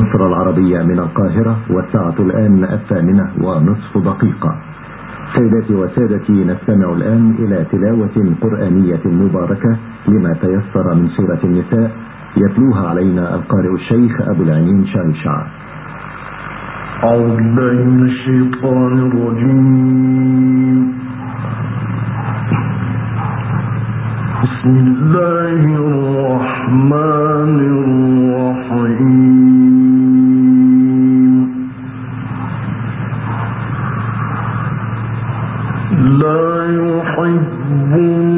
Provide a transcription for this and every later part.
مصر العربية من القاهرة والساعة الآن الثامنة ونصف دقيقة. سيداتي وسادتي نستمع الآن إلى تلاوة قرآنية مباركة لما تيسر من سورة النساء. يتلوها علينا القارئ الشيخ أبو العينين شايشع أعوذ بالله من الشيطان الرجيم. بسم الله الرحمن الرحيم. لا يحب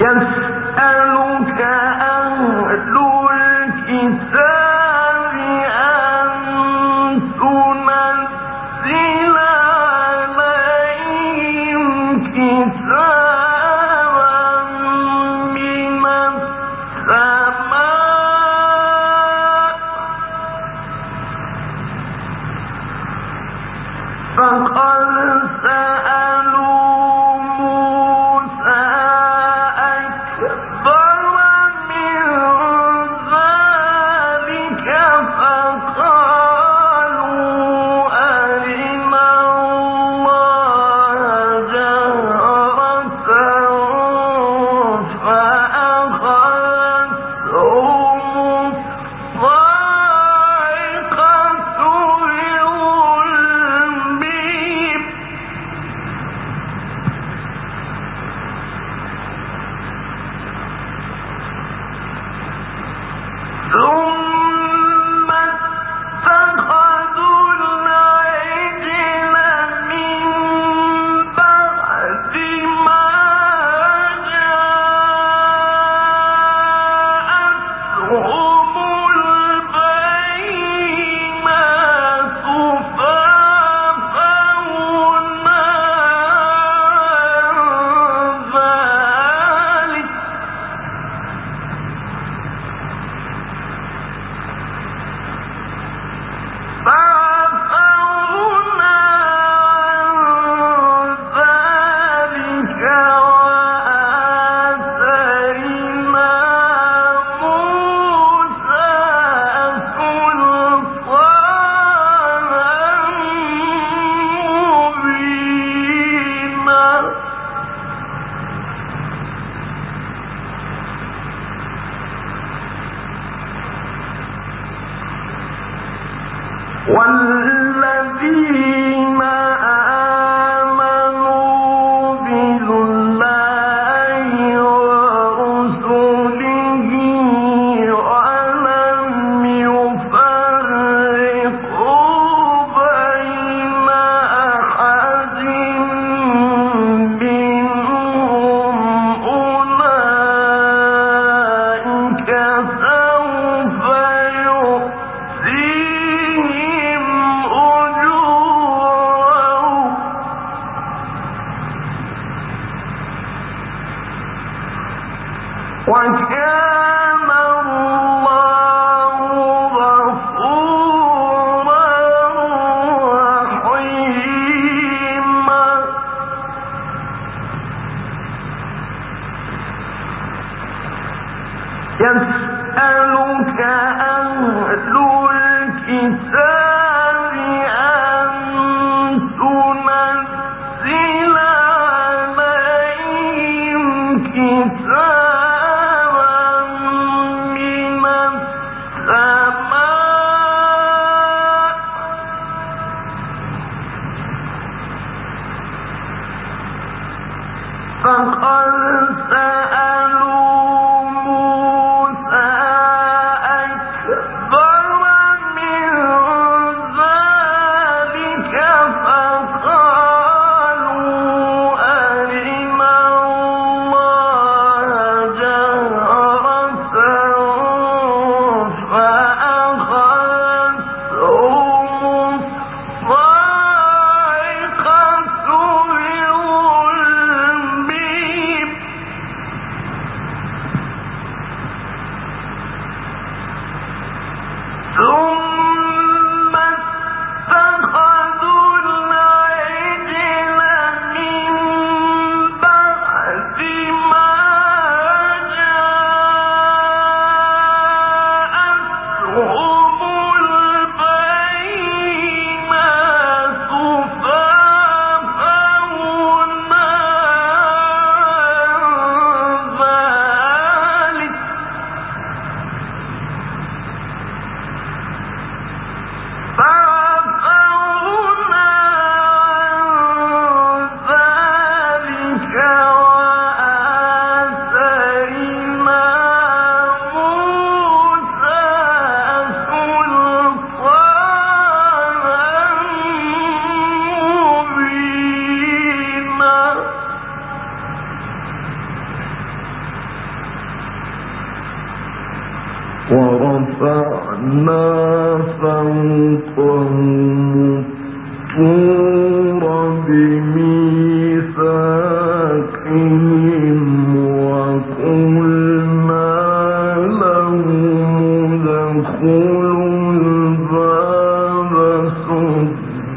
يسأل پہنچ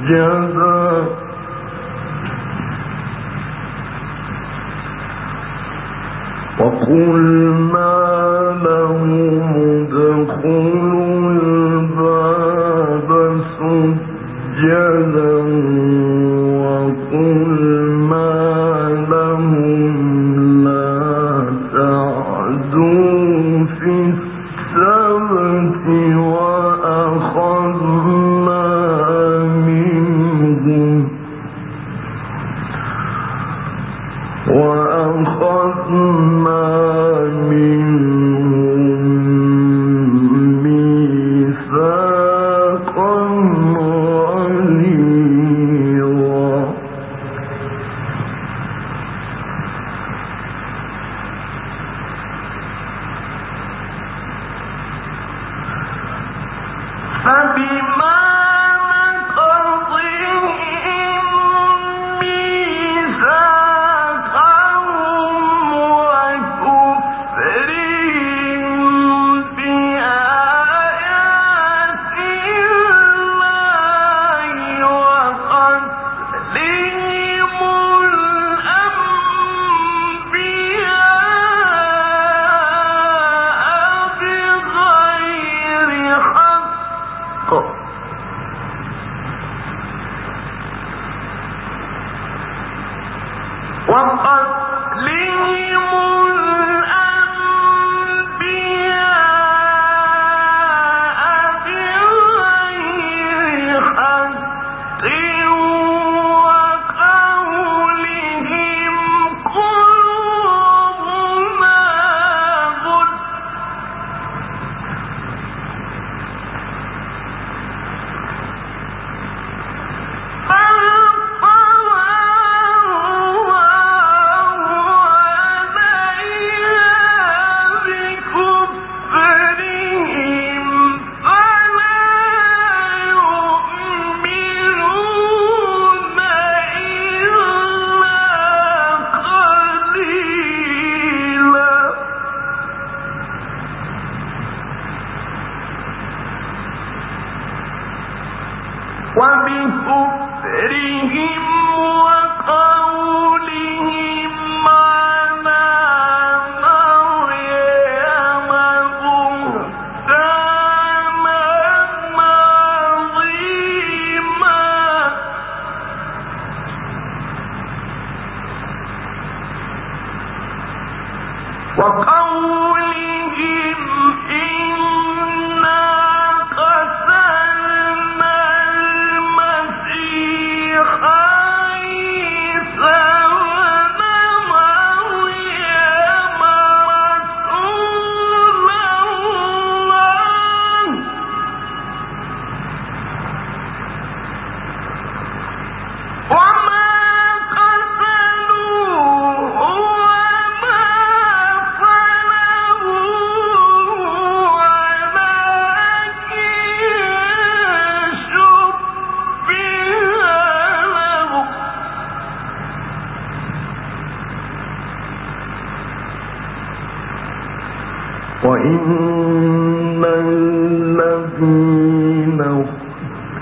جہاں وقل الْمَاءِ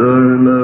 يكون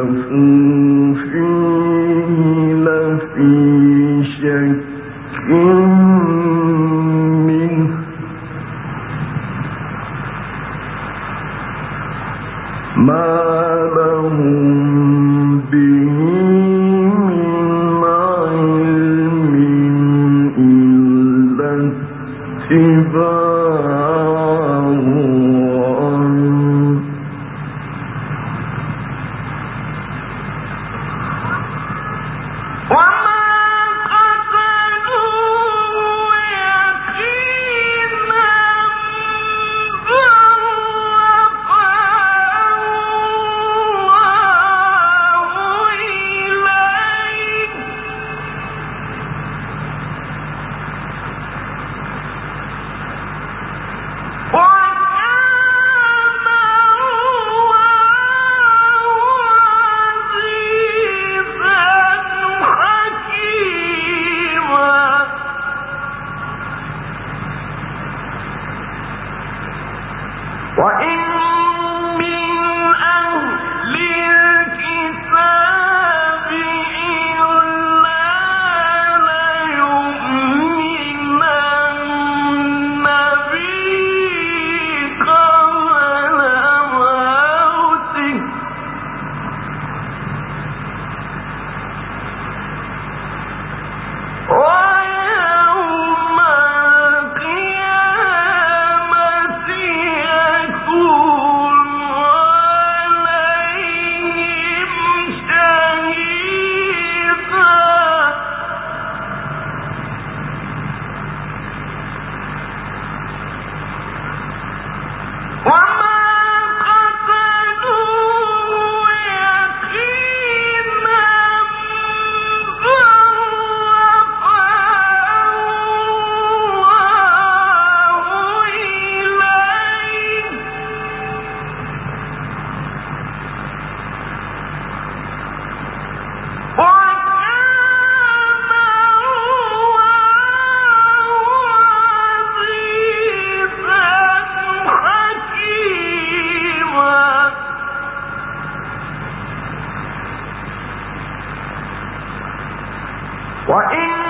وإن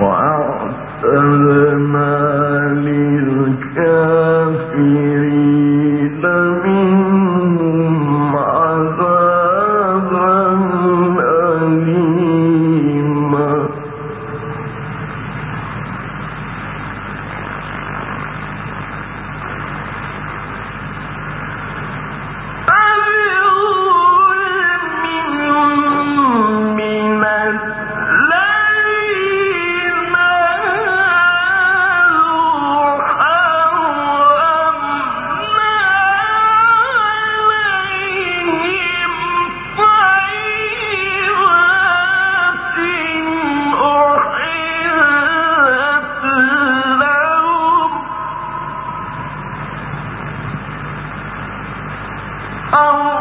وأعتدنا للكافرين Um.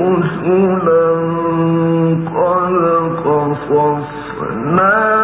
رسلا قد قصصناهم